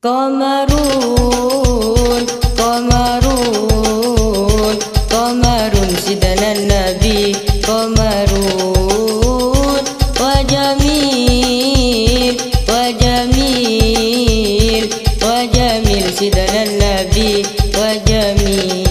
Qamarun Qamarun Qamarun Sidanan Nabi. Qamarun Wajamil Wajamil Wajamil Sidanan Nabi. Wajamil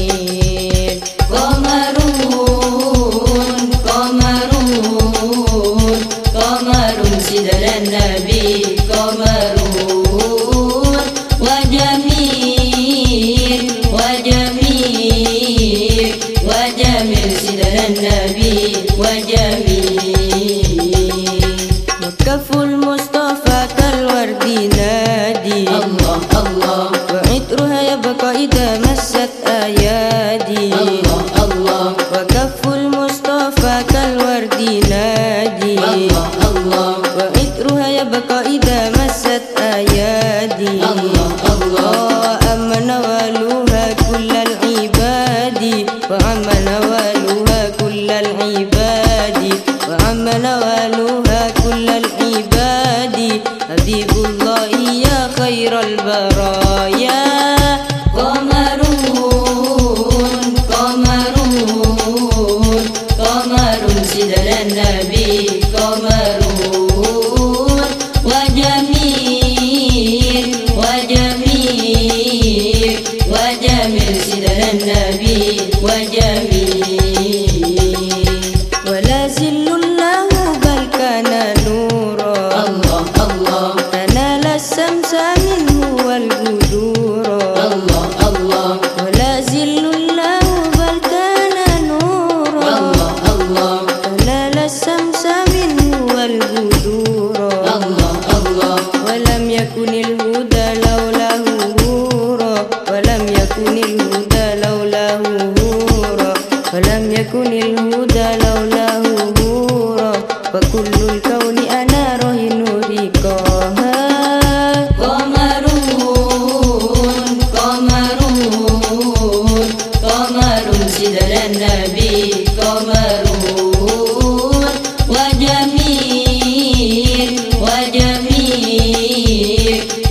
الله الله أما نوالها كل العباد وعما نوالها كل العباد وعما نوالها كل العباد حبيب الله يا خير البرايا. الهدى لولاه هورا وكل الكون أنا رهن رقاها قمرون قمرون قمر سدر النبي. قمرون وجميل وجميل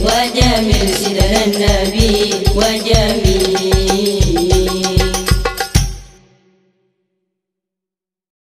وجميل سدر النبي. وجميل.